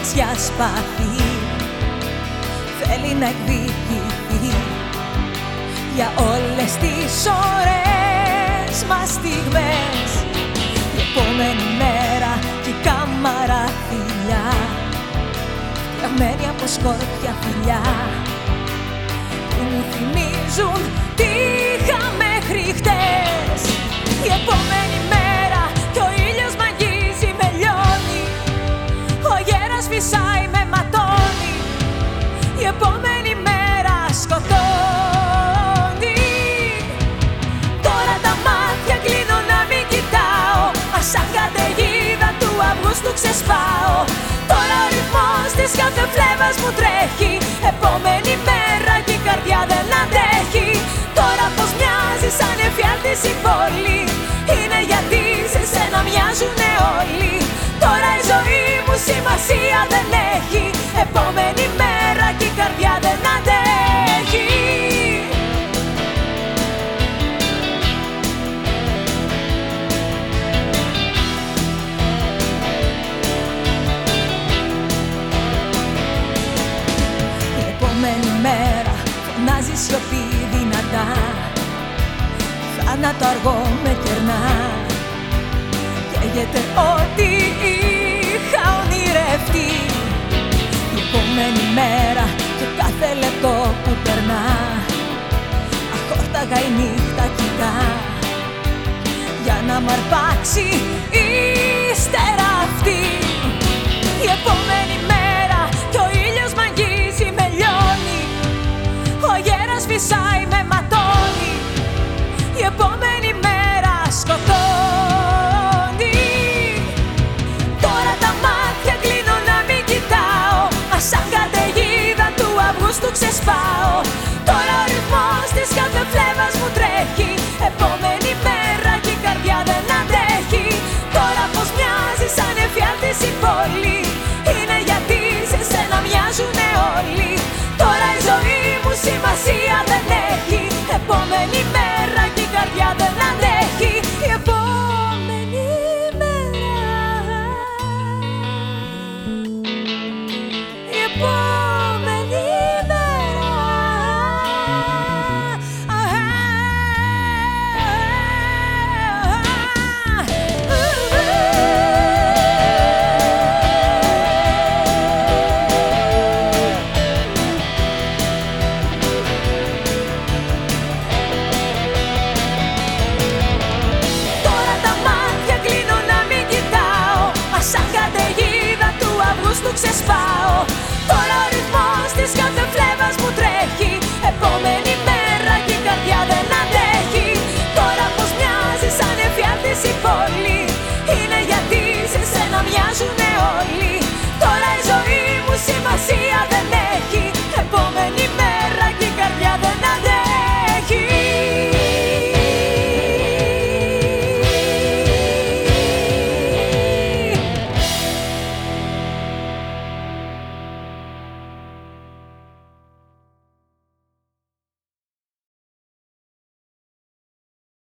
μοναξιά σπάθη Θέλει να εκδικηθεί για όλες τις ωραίες μας στιγμές. Η επόμενη μέρα και η κάμαρα φιλιά. Φτιαγμένη από σκόρπια φιλιά. Που μου θυμίζουν τι είχαμε μέχρι χτες. Η επόμενη κάθε φλέβας μου τρέχει. Επόμενη μέρα και η καρδιά δεν αντέχει. Τώρα πως μοιάζει σαν εφιάλτης η πόλη Είναι γιατί σε σένα μοιάζουνε όλοι. Τώρα η ζωή μου σημασία δεν έχει. Επόμενη μέρα σιωπή δυνατά. Θάνατο αργό με κερνά. Καίγεται ό,τι είχα ονειρευτεί. Η επόμενη μέρα και κάθε λεπτό που περνά. Αχόρταγα η νύχτα κοιτά. Για να μ' αρπάξει του Αυγούστου ξεσπάω. Τώρα ο ρυθμός της κάθε φλέβας μου τρέχει see other